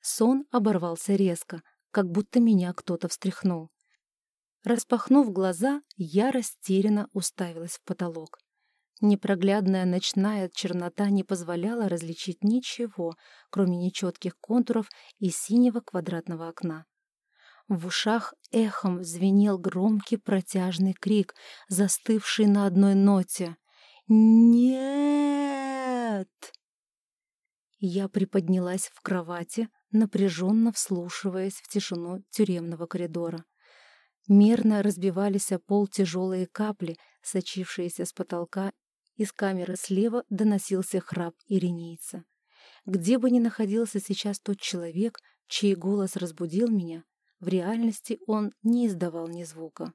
Сон оборвался резко, как будто меня кто-то встряхнул. Распахнув глаза, я растерянно уставилась в потолок. Непроглядная ночная чернота не позволяла различить ничего, кроме нечетких контуров и синего квадратного окна. В ушах эхом звенел громкий протяжный крик, застывший на одной ноте. «Нет!» Я приподнялась в кровати, напряженно вслушиваясь в тишину тюремного коридора. Мерно разбивались о пол тяжелые капли, сочившиеся с потолка из камеры слева доносился храп иринейца. Где бы ни находился сейчас тот человек, чей голос разбудил меня, в реальности он не издавал ни звука.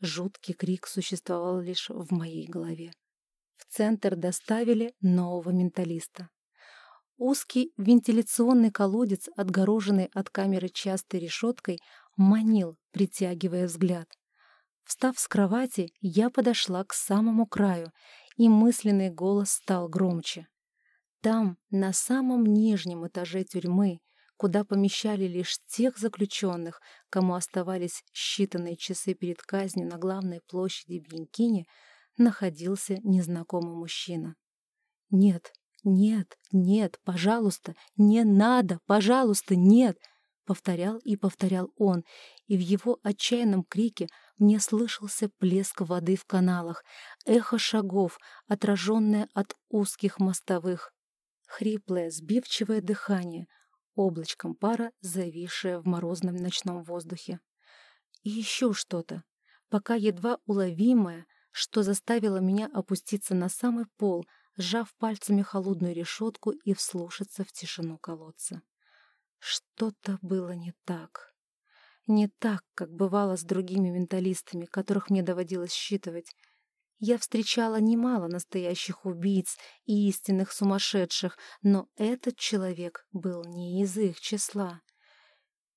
Жуткий крик существовал лишь в моей голове. В центр доставили нового менталиста. Узкий вентиляционный колодец, отгороженный от камеры частой решеткой, манил, притягивая взгляд. Встав с кровати, я подошла к самому краю и мысленный голос стал громче. Там, на самом нижнем этаже тюрьмы, куда помещали лишь тех заключенных, кому оставались считанные часы перед казнью на главной площади Бьянкини, находился незнакомый мужчина. «Нет, нет, нет, пожалуйста, не надо, пожалуйста, нет!» Повторял и повторял он, и в его отчаянном крике мне слышался плеск воды в каналах, эхо шагов, отраженное от узких мостовых, хриплое, сбивчивое дыхание, облачком пара, зависшее в морозном ночном воздухе. И еще что-то, пока едва уловимое, что заставило меня опуститься на самый пол, сжав пальцами холодную решетку и вслушаться в тишину колодца. Что-то было не так. Не так, как бывало с другими менталистами, которых мне доводилось считывать. Я встречала немало настоящих убийц и истинных сумасшедших, но этот человек был не из их числа.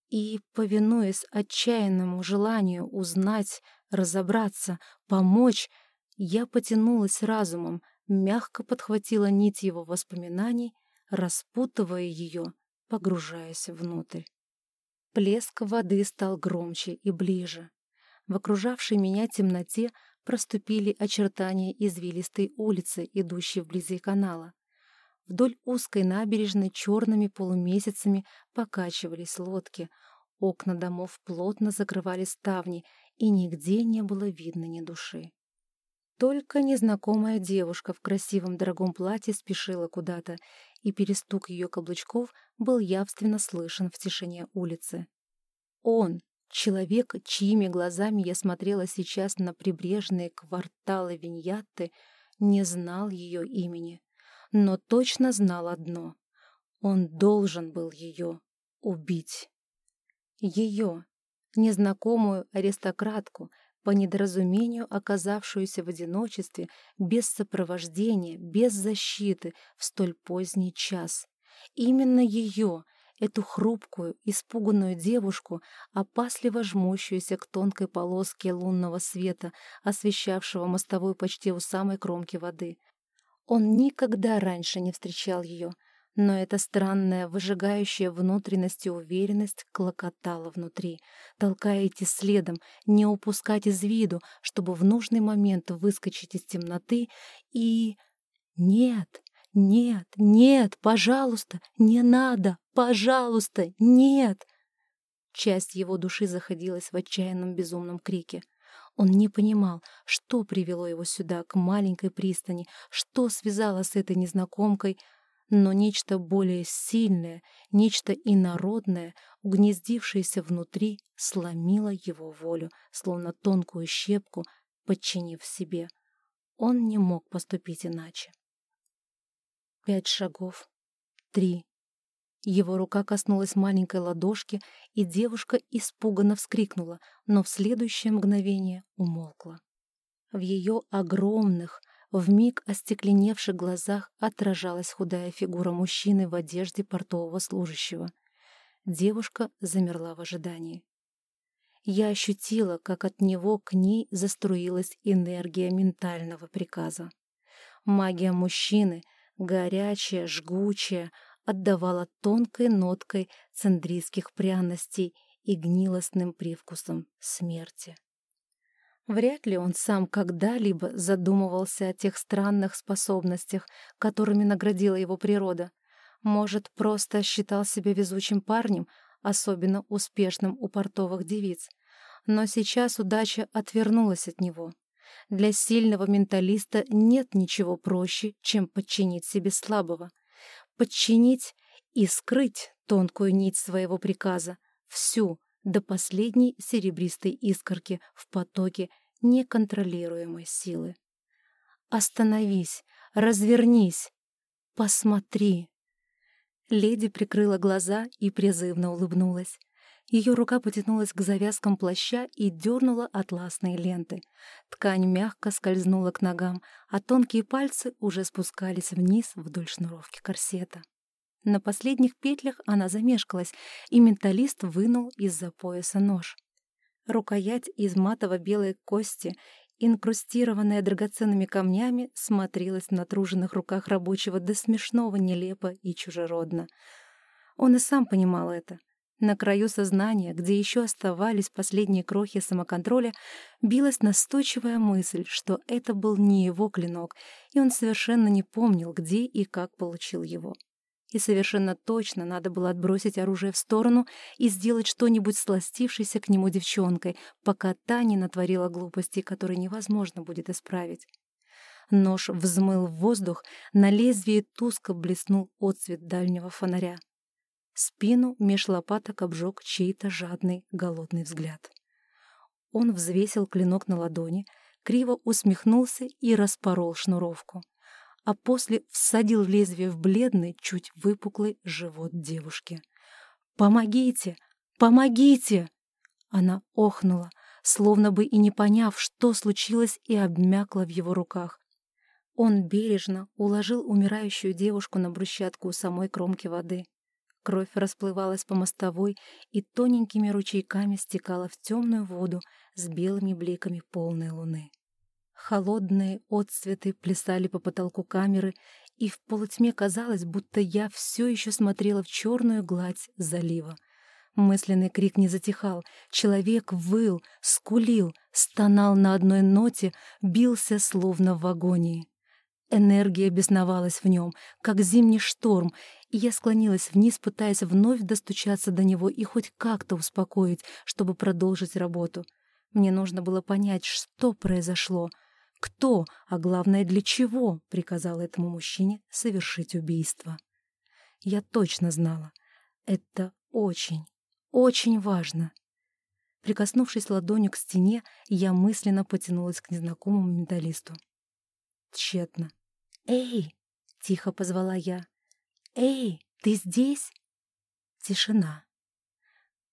И, повинуясь отчаянному желанию узнать, разобраться, помочь, я потянулась разумом, мягко подхватила нить его воспоминаний, распутывая ее погружаясь внутрь. Плеск воды стал громче и ближе. В окружавшей меня темноте проступили очертания извилистой улицы, идущей вблизи канала. Вдоль узкой набережной черными полумесяцами покачивались лодки, окна домов плотно закрывали ставни, и нигде не было видно ни души. Только незнакомая девушка в красивом дорогом платье спешила куда-то, и перестук ее каблучков был явственно слышен в тишине улицы. Он, человек, чьими глазами я смотрела сейчас на прибрежные кварталы Виньятты, не знал ее имени, но точно знал одно — он должен был ее убить. Ее, незнакомую аристократку, по недоразумению оказавшуюся в одиночестве, без сопровождения, без защиты в столь поздний час. Именно ее, эту хрупкую, испуганную девушку, опасливо жмущуюся к тонкой полоске лунного света, освещавшего мостовую почти у самой кромки воды. Он никогда раньше не встречал ее, но эта странная, выжигающая внутренность и уверенность клокотала внутри, толкая идти следом, не упускать из виду, чтобы в нужный момент выскочить из темноты и... Нет, нет, нет, пожалуйста, не надо, пожалуйста, нет! Часть его души заходилась в отчаянном безумном крике. Он не понимал, что привело его сюда, к маленькой пристани, что связало с этой незнакомкой — но нечто более сильное, нечто инородное, угнездившееся внутри, сломило его волю, словно тонкую щепку, подчинив себе. Он не мог поступить иначе. Пять шагов. Три. Его рука коснулась маленькой ладошки, и девушка испуганно вскрикнула, но в следующее мгновение умолкла. В ее огромных, в миг остекленевших глазах отражалась худая фигура мужчины в одежде портового служащего. Девушка замерла в ожидании. Я ощутила, как от него к ней заструилась энергия ментального приказа. Магия мужчины, горячая, жгучая, отдавала тонкой ноткой цендрийских пряностей и гнилостным привкусом смерти. Вряд ли он сам когда-либо задумывался о тех странных способностях, которыми наградила его природа. Может, просто считал себя везучим парнем, особенно успешным у портовых девиц. Но сейчас удача отвернулась от него. Для сильного менталиста нет ничего проще, чем подчинить себе слабого. Подчинить и скрыть тонкую нить своего приказа, всю, до последней серебристой искорки в потоке неконтролируемой силы. «Остановись! Развернись! Посмотри!» Леди прикрыла глаза и призывно улыбнулась. Ее рука потянулась к завязкам плаща и дернула атласные ленты. Ткань мягко скользнула к ногам, а тонкие пальцы уже спускались вниз вдоль шнуровки корсета. На последних петлях она замешкалась, и менталист вынул из-за пояса нож. Рукоять из матово-белой кости, инкрустированная драгоценными камнями, смотрелась в натруженных руках рабочего до смешного нелепо и чужеродно. Он и сам понимал это. На краю сознания, где еще оставались последние крохи самоконтроля, билась настойчивая мысль, что это был не его клинок, и он совершенно не помнил, где и как получил его и совершенно точно надо было отбросить оружие в сторону и сделать что-нибудь сластившейся к нему девчонкой, пока та не натворила глупостей, которые невозможно будет исправить. Нож взмыл в воздух, на лезвии тускло блеснул отцвет дальнего фонаря. Спину меж лопаток обжег чей-то жадный, голодный взгляд. Он взвесил клинок на ладони, криво усмехнулся и распорол шнуровку а после всадил лезвие в бледный, чуть выпуклый живот девушки. «Помогите! Помогите!» Она охнула, словно бы и не поняв, что случилось, и обмякла в его руках. Он бережно уложил умирающую девушку на брусчатку у самой кромки воды. Кровь расплывалась по мостовой и тоненькими ручейками стекала в темную воду с белыми бликами полной луны. Холодные отцветы плясали по потолку камеры, и в полутьме казалось, будто я все еще смотрела в черную гладь залива. Мысленный крик не затихал. Человек выл, скулил, стонал на одной ноте, бился словно в агонии. Энергия бесновалась в нем, как зимний шторм, и я склонилась вниз, пытаясь вновь достучаться до него и хоть как-то успокоить, чтобы продолжить работу. Мне нужно было понять, что произошло — кто, а главное для чего, приказал этому мужчине совершить убийство. Я точно знала. Это очень, очень важно. Прикоснувшись ладонью к стене, я мысленно потянулась к незнакомому менталисту. Тщетно. «Эй!» — тихо позвала я. «Эй, ты здесь?» Тишина.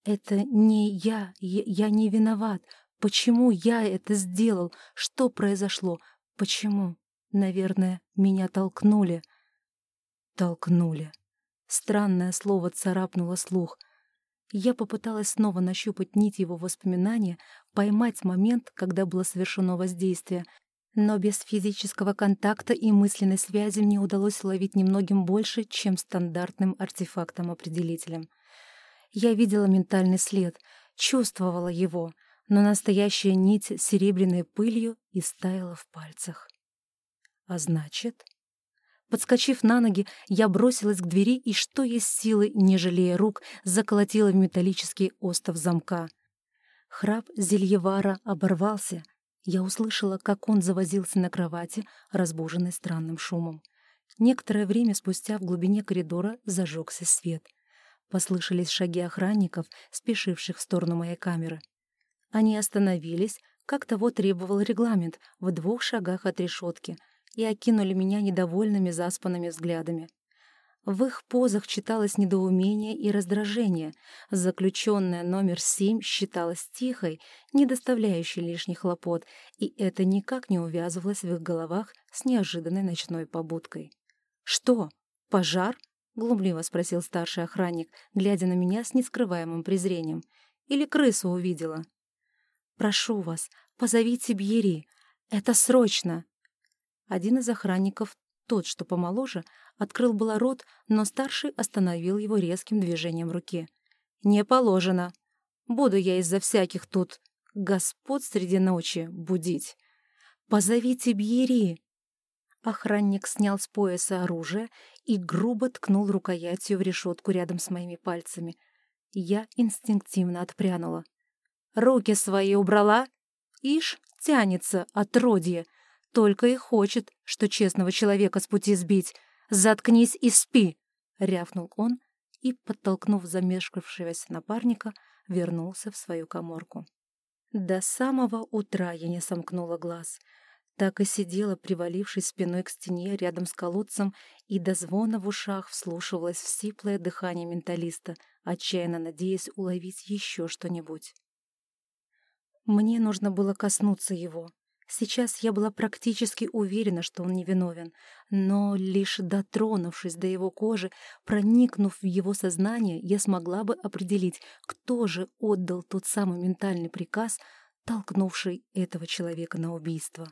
«Это не я, я, я не виноват. Почему я это сделал? Что произошло? Почему? Наверное, меня толкнули. Толкнули. Странное слово царапнуло слух. Я попыталась снова нащупать нить его воспоминания, поймать момент, когда было совершено воздействие, но без физического контакта и мысленной связи мне удалось ловить немногим больше, чем стандартным артефактом-определителем. Я видела ментальный след, чувствовала его — но настоящая нить серебряной пылью истаяла в пальцах. А значит... Подскочив на ноги, я бросилась к двери и, что есть силы, не жалея рук, заколотила в металлический остов замка. Храп Зельевара оборвался. Я услышала, как он завозился на кровати, разбуженный странным шумом. Некоторое время спустя в глубине коридора зажегся свет. Послышались шаги охранников, спешивших в сторону моей камеры. Они остановились, как того требовал регламент, в двух шагах от решетки, и окинули меня недовольными заспанными взглядами. В их позах читалось недоумение и раздражение. Заключенная номер семь считалась тихой, не доставляющей лишних хлопот, и это никак не увязывалось в их головах с неожиданной ночной побудкой. «Что? Пожар?» — глумливо спросил старший охранник, глядя на меня с нескрываемым презрением. «Или крысу увидела?» Прошу вас, позовите Бьери. Это срочно!» Один из охранников тот, что помоложе, открыл было рот, но старший остановил его резким движением руки. «Не положено. Буду я из-за всяких тут господ среди ночи будить. Позовите Бьери!» Охранник снял с пояса оружие и грубо ткнул рукоятью в решетку рядом с моими пальцами. Я инстинктивно отпрянула. «Руки свои убрала? Ишь, тянется, отродье!» Только и хочет, что честного человека с пути сбить. Заткнись и спи!» — рявкнул он и, подтолкнув замешкавшегося напарника, вернулся в свою коморку. До самого утра я не сомкнула глаз. Так и сидела, привалившись спиной к стене рядом с колодцем, и до звона в ушах вслушивалась в сиплое дыхание менталиста, отчаянно надеясь уловить еще что-нибудь. Мне нужно было коснуться его, Сейчас я была практически уверена, что он невиновен, но лишь дотронувшись до его кожи, проникнув в его сознание, я смогла бы определить, кто же отдал тот самый ментальный приказ, толкнувший этого человека на убийство.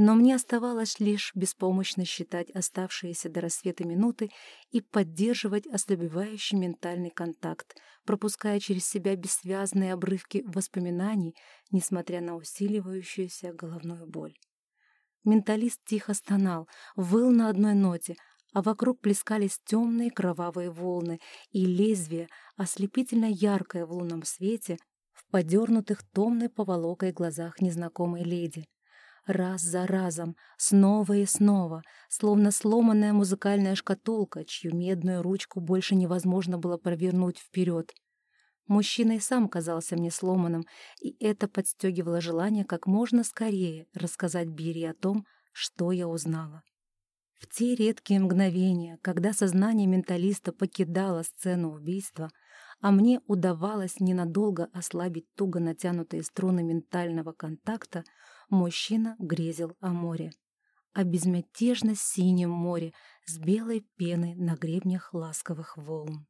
Но мне оставалось лишь беспомощно считать оставшиеся до рассвета минуты и поддерживать ослабевающий ментальный контакт, пропуская через себя бессвязные обрывки воспоминаний, несмотря на усиливающуюся головную боль. Менталист тихо стонал, выл на одной ноте, а вокруг плескались темные кровавые волны, и лезвие, ослепительно яркое в лунном свете, в подернутых томной поволокой глазах незнакомой леди раз за разом, снова и снова, словно сломанная музыкальная шкатулка, чью медную ручку больше невозможно было провернуть вперед. Мужчина и сам казался мне сломанным, и это подстегивало желание как можно скорее рассказать Бири о том, что я узнала. В те редкие мгновения, когда сознание менталиста покидало сцену убийства, а мне удавалось ненадолго ослабить туго натянутые струны ментального контакта, мужчина грезил о море. О безмятежно синем море с белой пеной на гребнях ласковых волн.